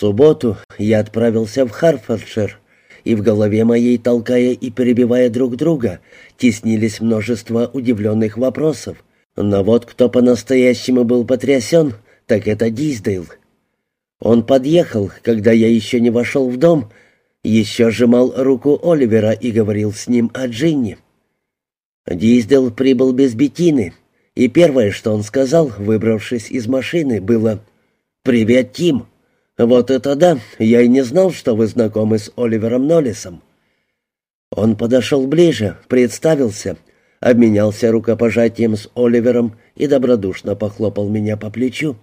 субботу я отправился в Харфордшир, и в голове моей, толкая и перебивая друг друга, теснились множество удивленных вопросов. Но вот кто по-настоящему был потрясен, так это Диздейл. Он подъехал, когда я еще не вошел в дом, еще сжимал руку Оливера и говорил с ним о Джинни. Диздейл прибыл без бетины, и первое, что он сказал, выбравшись из машины, было «Привет, Тим!» «Вот это да! Я и не знал, что вы знакомы с Оливером Ноллисом». Он подошел ближе, представился, обменялся рукопожатием с Оливером и добродушно похлопал меня по плечу.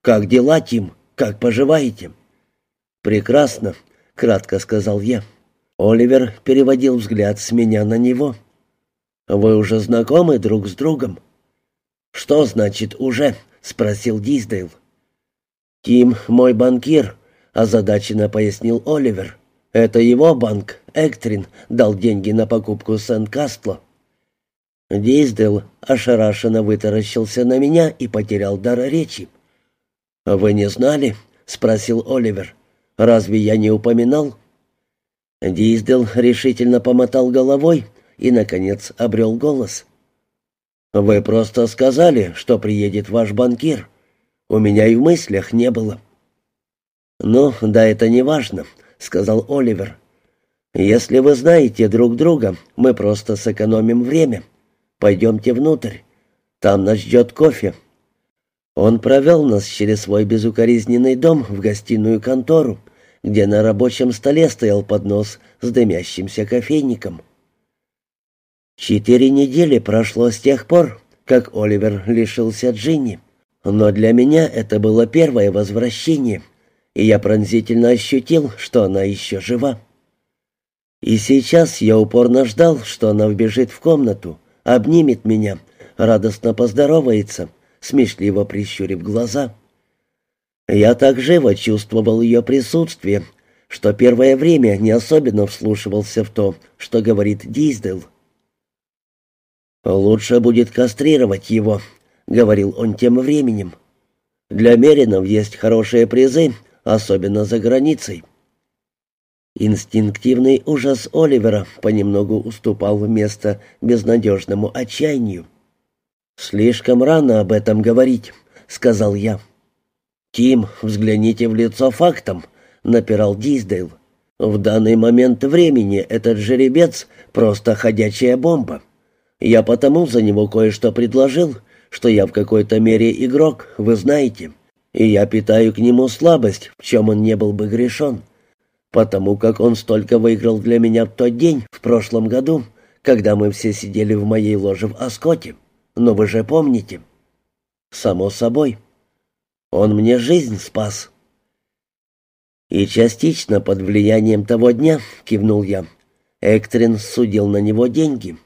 «Как дела, Тим? Как поживаете?» «Прекрасно», — кратко сказал я. Оливер переводил взгляд с меня на него. «Вы уже знакомы друг с другом?» «Что значит «уже»?» — спросил Диздейл. «Тим — мой банкир», — озадаченно пояснил Оливер. «Это его банк, Эктрин, дал деньги на покупку Сент-Кастла». Диздел ошарашенно вытаращился на меня и потерял дар речи. «Вы не знали?» — спросил Оливер. «Разве я не упоминал?» Диздел решительно помотал головой и, наконец, обрел голос. «Вы просто сказали, что приедет ваш банкир. У меня и в мыслях не было». «Ну, да это не важно», — сказал Оливер. «Если вы знаете друг друга, мы просто сэкономим время. Пойдемте внутрь. Там нас ждет кофе». Он провел нас через свой безукоризненный дом в гостиную контору, где на рабочем столе стоял поднос с дымящимся кофейником. Четыре недели прошло с тех пор, как Оливер лишился Джинни. Но для меня это было первое возвращение, и я пронзительно ощутил, что она еще жива. И сейчас я упорно ждал, что она вбежит в комнату, обнимет меня, радостно поздоровается, смешливо прищурив глаза. Я так живо чувствовал ее присутствие, что первое время не особенно вслушивался в то, что говорит Диздел. «Лучше будет кастрировать его», — говорил он тем временем. «Для Меринов есть хорошие призы, особенно за границей». Инстинктивный ужас Оливера понемногу уступал место безнадежному отчаянию. «Слишком рано об этом говорить», — сказал я. «Тим, взгляните в лицо фактам», — напирал Диздейл. «В данный момент времени этот жеребец — просто ходячая бомба. Я потому за него кое-что предложил, что я в какой-то мере игрок, вы знаете, и я питаю к нему слабость, в чем он не был бы грешен, потому как он столько выиграл для меня в тот день, в прошлом году, когда мы все сидели в моей ложе в Оскоте. Но вы же помните. Само собой. Он мне жизнь спас. И частично под влиянием того дня, кивнул я, Эктрин судил на него деньги.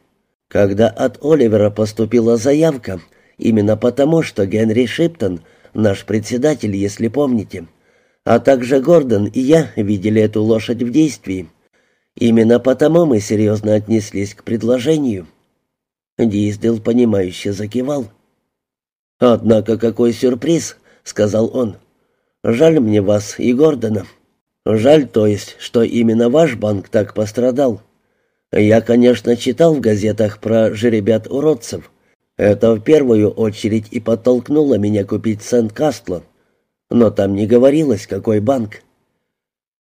Когда от Оливера поступила заявка, Именно потому, что Генри Шиптон, наш председатель, если помните, а также Гордон и я видели эту лошадь в действии. Именно потому мы серьезно отнеслись к предложению. Диздел, понимающе закивал. «Однако какой сюрприз!» — сказал он. «Жаль мне вас и Гордона. Жаль, то есть, что именно ваш банк так пострадал. Я, конечно, читал в газетах про жеребят-уродцев, это в первую очередь и подтолкнуло меня купить Сент-Кастло. Но там не говорилось, какой банк.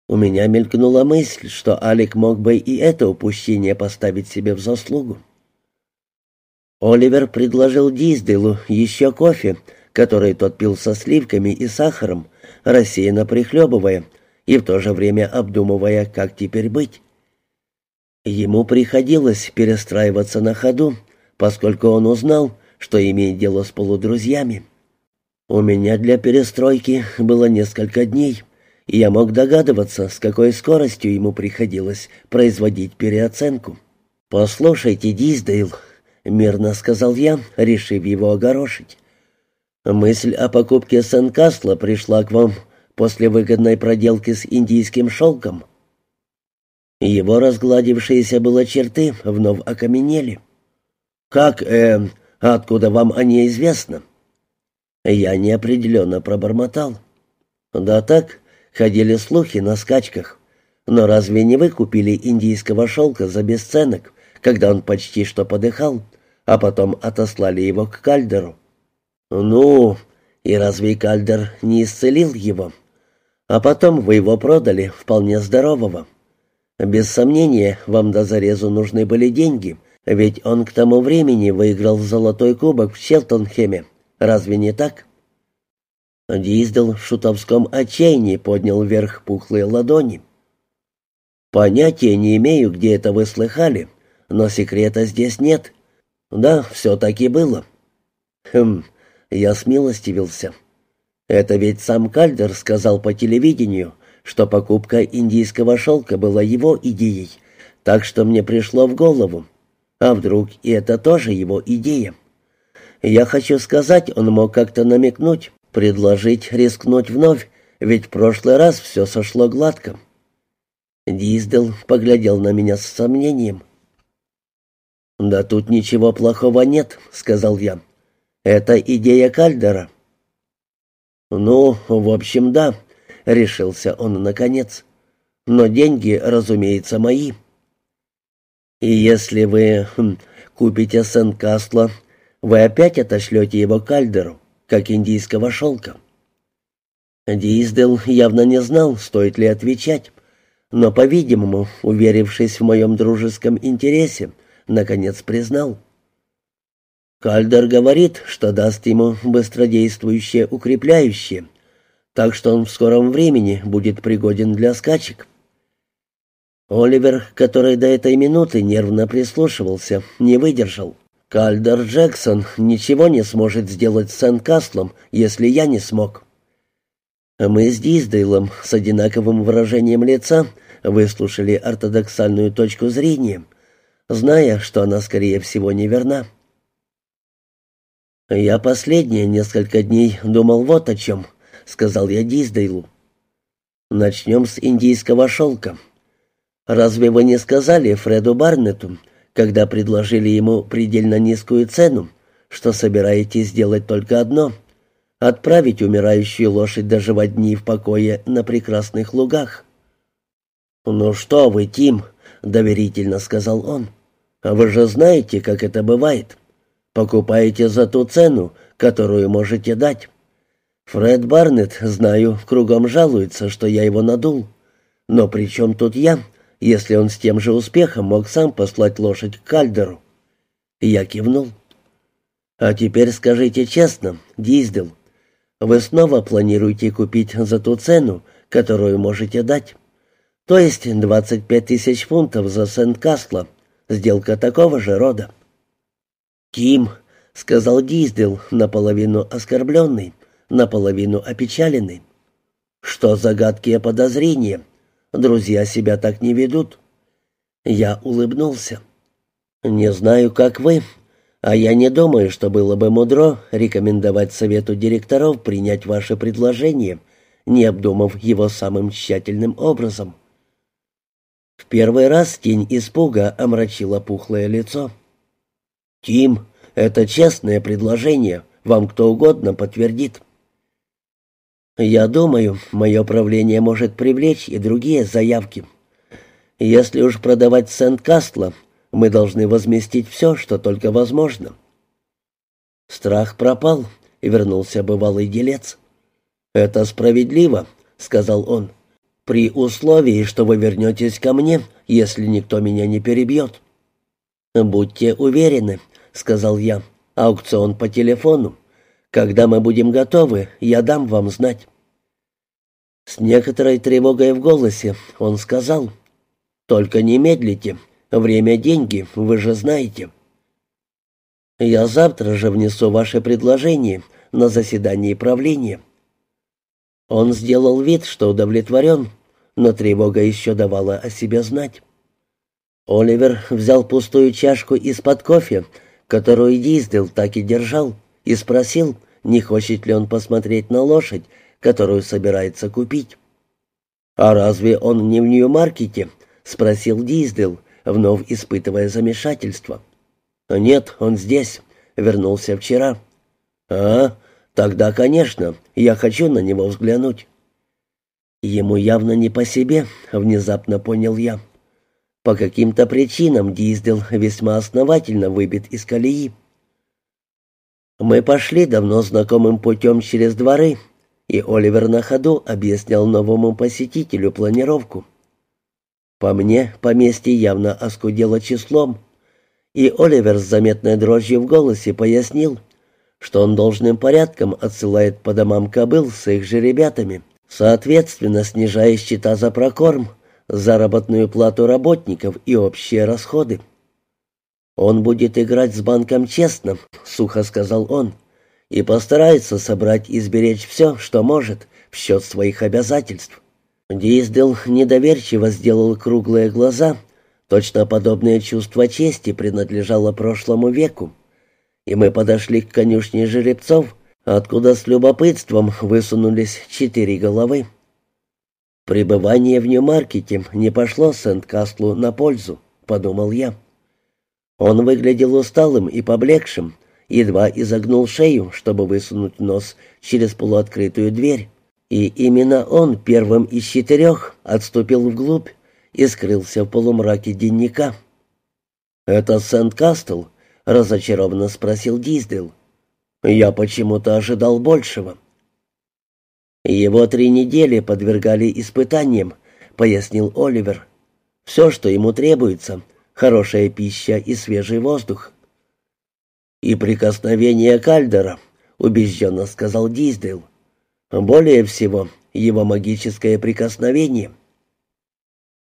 У меня мелькнула мысль, что Алик мог бы и это упущение поставить себе в заслугу. Оливер предложил Диздейлу еще кофе, который тот пил со сливками и сахаром, рассеянно прихлебывая и в то же время обдумывая, как теперь быть. Ему приходилось перестраиваться на ходу, поскольку он узнал, что имеет дело с полудрузьями. У меня для перестройки было несколько дней, и я мог догадываться, с какой скоростью ему приходилось производить переоценку. «Послушайте, Диздейл», — мирно сказал я, решив его огорошить. «Мысль о покупке Сен-Кастла пришла к вам после выгодной проделки с индийским шелком». Его разгладившиеся было черты вновь окаменели. «Как, э, откуда вам о ней известно?» Я неопределенно пробормотал. «Да так, Ходили слухи на скачках. Но разве не вы купили индийского шелка за бесценок, когда он почти что подыхал, а потом отослали его к Кальдеру? Ну, и разве Кальдер не исцелил его? А потом вы его продали, вполне здорового. Без сомнения, вам до зарезу нужны были деньги, ведь он к тому времени выиграл золотой кубок в Челтонхеме. Разве не так? Диздел в шутовском отчаянии поднял вверх пухлые ладони. «Понятия не имею, где это вы слыхали, но секрета здесь нет. Да, все таки было». «Хм, я смилостивился. Это ведь сам Кальдер сказал по телевидению, что покупка индийского шелка была его идеей, так что мне пришло в голову. А вдруг и это тоже его идея? Я хочу сказать, он мог как-то намекнуть, предложить рискнуть вновь, ведь в прошлый раз все сошло гладко. Диздел поглядел на меня с сомнением. «Да тут ничего плохого нет», — сказал я. «Это идея Кальдера». «Ну, в общем, да», — решился он наконец. «Но деньги, разумеется, мои». «И если вы хм, купите Сен-Кастла, вы опять отошлете его Кальдеру, как индийского шелка». Диздел явно не знал, стоит ли отвечать но, по-видимому, уверившись в моем дружеском интересе, наконец признал. Кальдер говорит, что даст ему быстродействующее укрепляющее, так что он в скором времени будет пригоден для скачек. Оливер, который до этой минуты нервно прислушивался, не выдержал. Кальдер Джексон ничего не сможет сделать с Сен-Каслом, если я не смог. Мы с Диздейлом с одинаковым выражением лица выслушали ортодоксальную точку зрения, зная, что она, скорее всего, неверна. «Я последние несколько дней думал вот о чем», — сказал я Диздейлу. «Начнем с индийского шелка. Разве вы не сказали Фреду Барнету, когда предложили ему предельно низкую цену, что собираетесь сделать только одно — отправить умирающую лошадь доживать дни в покое на прекрасных лугах?» «Ну что вы, Тим», — доверительно сказал он, — «вы же знаете, как это бывает. Покупаете за ту цену, которую можете дать. Фред Барнетт, знаю, кругом жалуется, что я его надул. Но при чем тут я, если он с тем же успехом мог сам послать лошадь к Кальдеру?» Я кивнул. «А теперь скажите честно, Диздел, вы снова планируете купить за ту цену, которую можете дать?» То есть 25 тысяч фунтов за Сент-Касла. Сделка такого же рода. «Ким», — сказал Диздел, наполовину оскорбленный, наполовину опечаленный. «Что за гадкие подозрения? Друзья себя так не ведут». Я улыбнулся. «Не знаю, как вы, а я не думаю, что было бы мудро рекомендовать совету директоров принять ваше предложение, не обдумав его самым тщательным образом». В первый раз тень испуга омрачила пухлое лицо. «Тим, это честное предложение, вам кто угодно подтвердит». «Я думаю, мое правление может привлечь и другие заявки. Если уж продавать Сент-Кастла, мы должны возместить все, что только возможно». Страх пропал, и вернулся бывалый делец. «Это справедливо», — сказал он при условии, что вы вернетесь ко мне, если никто меня не перебьет». «Будьте уверены», — сказал я, — «аукцион по телефону. Когда мы будем готовы, я дам вам знать». С некоторой тревогой в голосе он сказал, «Только не медлите, время — деньги, вы же знаете». «Я завтра же внесу ваше предложение на заседании правления». Он сделал вид, что удовлетворен, но тревога еще давала о себе знать. Оливер взял пустую чашку из-под кофе, которую Диздел так и держал, и спросил, не хочет ли он посмотреть на лошадь, которую собирается купить. «А разве он не в Нью-Маркете?» — спросил Диздел, вновь испытывая замешательство. «Нет, он здесь. Вернулся вчера». «А, Тогда, конечно, я хочу на него взглянуть. Ему явно не по себе, внезапно понял я. По каким-то причинам Диздел весьма основательно выбит из колеи. Мы пошли давно знакомым путем через дворы, и Оливер на ходу объяснял новому посетителю планировку. По мне, поместье явно оскудело числом, и Оливер с заметной дрожью в голосе пояснил, что он должным порядком отсылает по домам кобыл с их же ребятами, соответственно снижая счета за прокорм, заработную плату работников и общие расходы. «Он будет играть с банком честно», — сухо сказал он, «и постарается собрать и сберечь все, что может, в счет своих обязательств». Диздел недоверчиво сделал круглые глаза, точно подобное чувство чести принадлежало прошлому веку. И мы подошли к конюшне жеребцов, откуда с любопытством высунулись четыре головы. «Пребывание в Нью-Маркете не пошло Сент-Кастлу на пользу», — подумал я. Он выглядел усталым и поблекшим, едва изогнул шею, чтобы высунуть нос через полуоткрытую дверь. И именно он первым из четырех отступил вглубь и скрылся в полумраке денника. «Это Сент-Кастл?» — разочарованно спросил Диздел. «Я почему-то ожидал большего». «Его три недели подвергали испытаниям», — пояснил Оливер. «Все, что ему требуется, хорошая пища и свежий воздух. «И прикосновение Кальдера», — убежденно сказал Диздейл. «Более всего, его магическое прикосновение».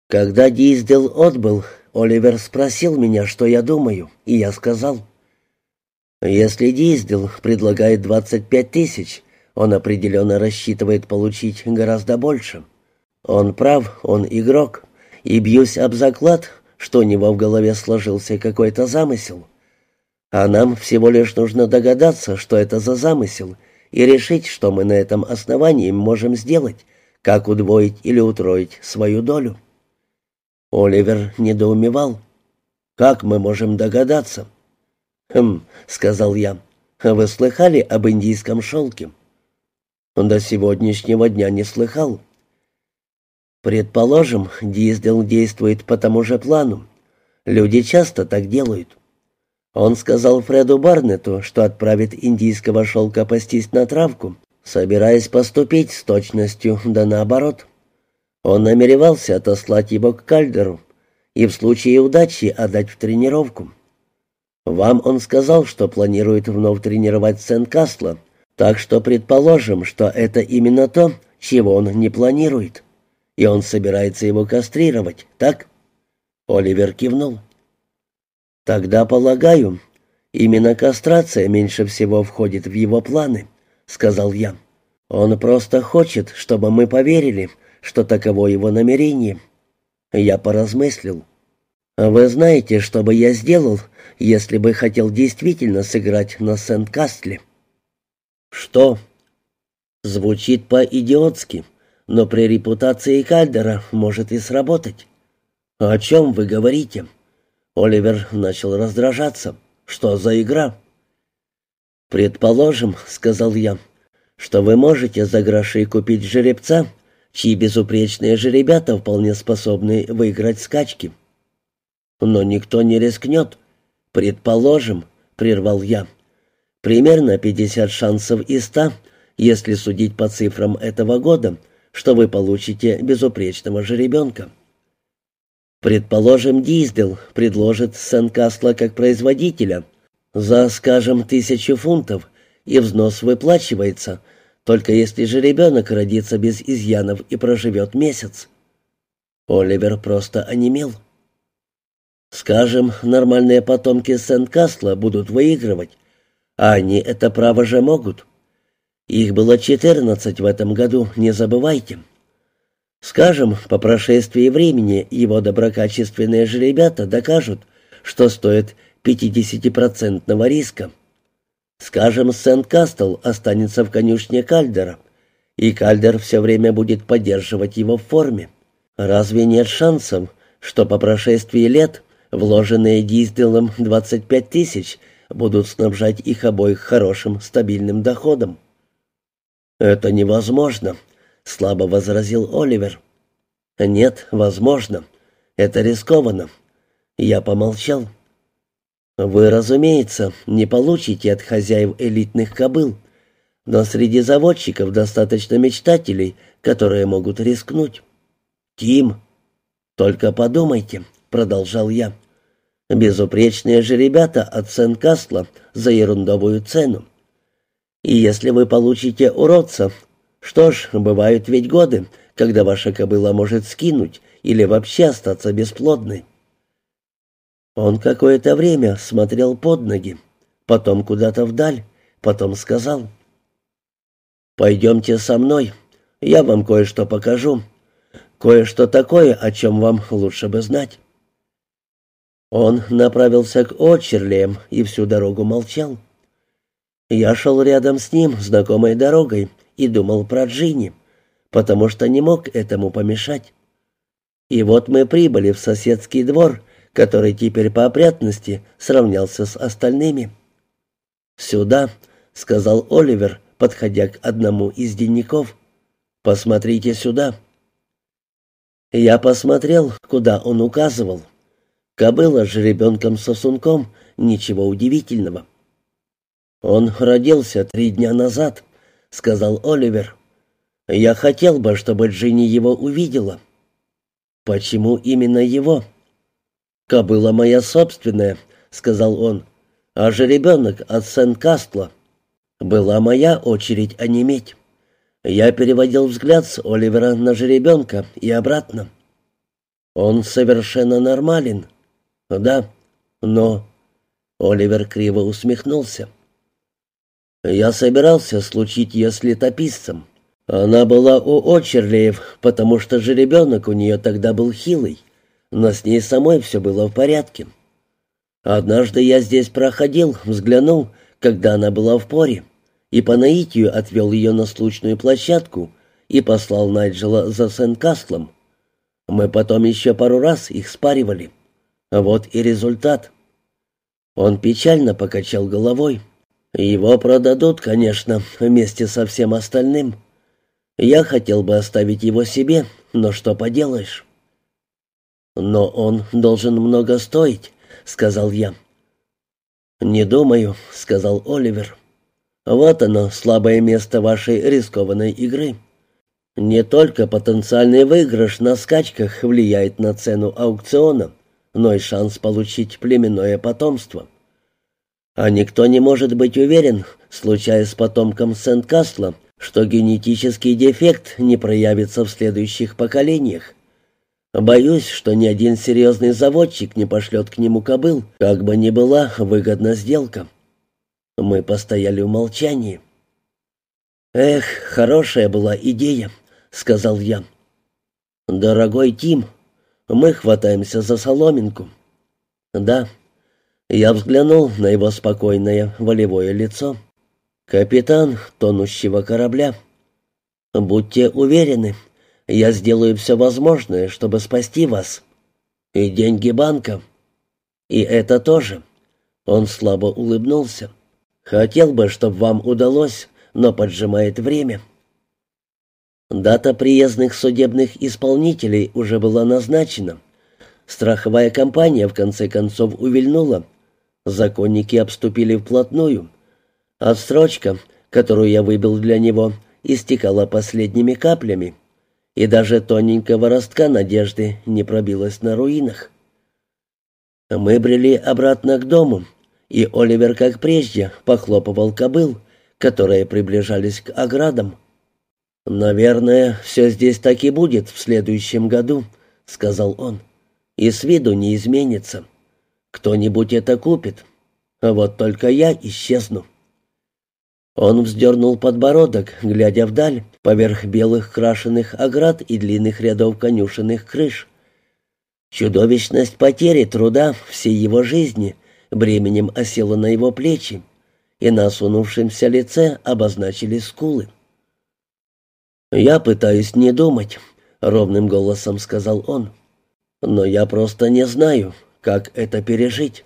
Когда Диздел отбыл, Оливер спросил меня, что я думаю, и я сказал. «Если Диздел предлагает 25 тысяч, он определенно рассчитывает получить гораздо больше. Он прав, он игрок, и бьюсь об заклад, что у него в голове сложился какой-то замысел. А нам всего лишь нужно догадаться, что это за замысел, и решить, что мы на этом основании можем сделать, как удвоить или утроить свою долю. Оливер недоумевал. «Как мы можем догадаться?» «Хм», — сказал я, — «вы слыхали об индийском шелке?» «До сегодняшнего дня не слыхал. Предположим, Диздел действует по тому же плану. Люди часто так делают. Он сказал Фреду Барнету, что отправит индийского шелка пастись на травку, собираясь поступить с точностью да наоборот. Он намеревался отослать его к Кальдеру и в случае удачи отдать в тренировку. Вам он сказал, что планирует вновь тренировать Сен-Кастла, так что предположим, что это именно то, чего он не планирует и он собирается его кастрировать, так?» Оливер кивнул. «Тогда, полагаю, именно кастрация меньше всего входит в его планы», — сказал я. «Он просто хочет, чтобы мы поверили, что таково его намерение». Я поразмыслил. «Вы знаете, что бы я сделал, если бы хотел действительно сыграть на Сент-Кастле?» «Что?» «Звучит по-идиотски», но при репутации Кальдера может и сработать. «О чем вы говорите?» Оливер начал раздражаться. «Что за игра?» «Предположим, — сказал я, — что вы можете за гроши купить жеребца, чьи безупречные жеребята вполне способны выиграть скачки. Но никто не рискнет. Предположим, — прервал я, — примерно 50 шансов из 100, если судить по цифрам этого года — что вы получите безупречного жеребенка. Предположим, Диздел предложит Сен-Кастла как производителя за, скажем, тысячу фунтов, и взнос выплачивается, только если жеребенок родится без изъянов и проживет месяц. Оливер просто онемел. Скажем, нормальные потомки Сент-Кастла будут выигрывать, а они это право же могут. Их было четырнадцать в этом году, не забывайте. Скажем, по прошествии времени его доброкачественные же ребята докажут, что стоит пятидесятипроцентного риска. Скажем, Сент-Кастл останется в конюшне Кальдера, и Кальдер все время будет поддерживать его в форме. Разве нет шансов, что по прошествии лет вложенные Диздилом 25 тысяч будут снабжать их обоих хорошим стабильным доходом? «Это невозможно», —— слабо возразил Оливер. «Нет, возможно. Это рискованно». Я помолчал. «Вы, разумеется, не получите от хозяев элитных кобыл, но среди заводчиков достаточно мечтателей, которые могут рискнуть». «Тим!» «Только подумайте», — продолжал я. «Безупречные же ребята от Сен-Кастла за ерундовую цену. И если вы получите уродца, что ж, бывают ведь годы, когда ваша кобыла может скинуть или вообще остаться бесплодной. Он какое-то время смотрел под ноги, потом куда-то вдаль, потом сказал. «Пойдемте со мной, я вам кое-что покажу. Кое-что такое, о чем вам лучше бы знать». Он направился к Очерлеям и всю дорогу молчал. Я шел рядом с ним, знакомой дорогой, и думал про Джинни, потому что не мог этому помешать. И вот мы прибыли в соседский двор, который теперь по опрятности сравнялся с остальными. «Сюда», — сказал Оливер, подходя к одному из денников. «Посмотрите сюда». Я посмотрел, куда он указывал. Кобыла с жеребенком-сосунком, ничего удивительного. «Он родился три дня назад», — сказал Оливер. «Я хотел бы, чтобы Джинни его увидела». «Почему именно его?» «Кобыла моя собственная», — сказал он, — «а жеребенок от Сен-Кастла». Была моя очередь онеметь. Я переводил взгляд с Оливера на жеребенка и обратно. «Он совершенно нормален». «Да, но...» Оливер криво усмехнулся. «Я собирался случить ее с летописцем. Она была у Очерлеев, потому что жеребенок у нее тогда был хилый но с ней самой все было в порядке. Однажды я здесь проходил, взглянул, когда она была в поре, и по наитию отвел ее на случную площадку и послал Найджела за Сен-Кастлом. Мы потом еще пару раз их спаривали. Вот и результат. Он печально покачал головой. Его продадут, конечно, вместе со всем остальным. Я хотел бы оставить его себе, но что поделаешь. «Но он должен много стоить», — сказал я. «Не думаю», — сказал Оливер. «Вот оно, слабое место вашей рискованной игры. Не только потенциальный выигрыш на скачках влияет на цену аукциона, но и шанс получить племенное потомство. А никто не может быть уверен, случаясь с потомком Сент-Касла, что генетический дефект не проявится в следующих поколениях. Боюсь, что ни один серьезный заводчик не пошлет к нему кобыл, как бы ни была выгодна сделка. Мы постояли в молчании. «Эх, хорошая была идея», — сказал я. «Дорогой Тим, мы хватаемся за соломинку». «Да». Я взглянул на его спокойное волевое лицо. «Капитан тонущего корабля. Будьте уверены, я сделаю все возможное, чтобы спасти вас. И деньги банка. И это тоже». Он слабо улыбнулся. «Хотел бы, чтобы вам удалось, но поджимает время». Дата приездных судебных исполнителей уже была назначена. Страховая компания в конце концов увильнула. Законники обступили вплотную. Отсрочка, которую я выбил для него, истекала последними каплями и даже тоненького ростка надежды не пробилась на руинах. Мы брели обратно к дому, и Оливер, как прежде, похлопывал кобыл, которые приближались к оградам. «Наверное, все здесь так и будет в следующем году», — сказал он. «И с виду не изменится. Кто-нибудь это купит. А вот только я исчезну». Он вздернул подбородок, глядя вдаль, поверх белых крашеных оград и длинных рядов конюшенных крыш. Чудовищность потери труда всей его жизни бременем осела на его плечи, и на осунувшемся лице обозначили скулы. «Я пытаюсь не думать», — ровным голосом сказал он. «Но я просто не знаю, как это пережить».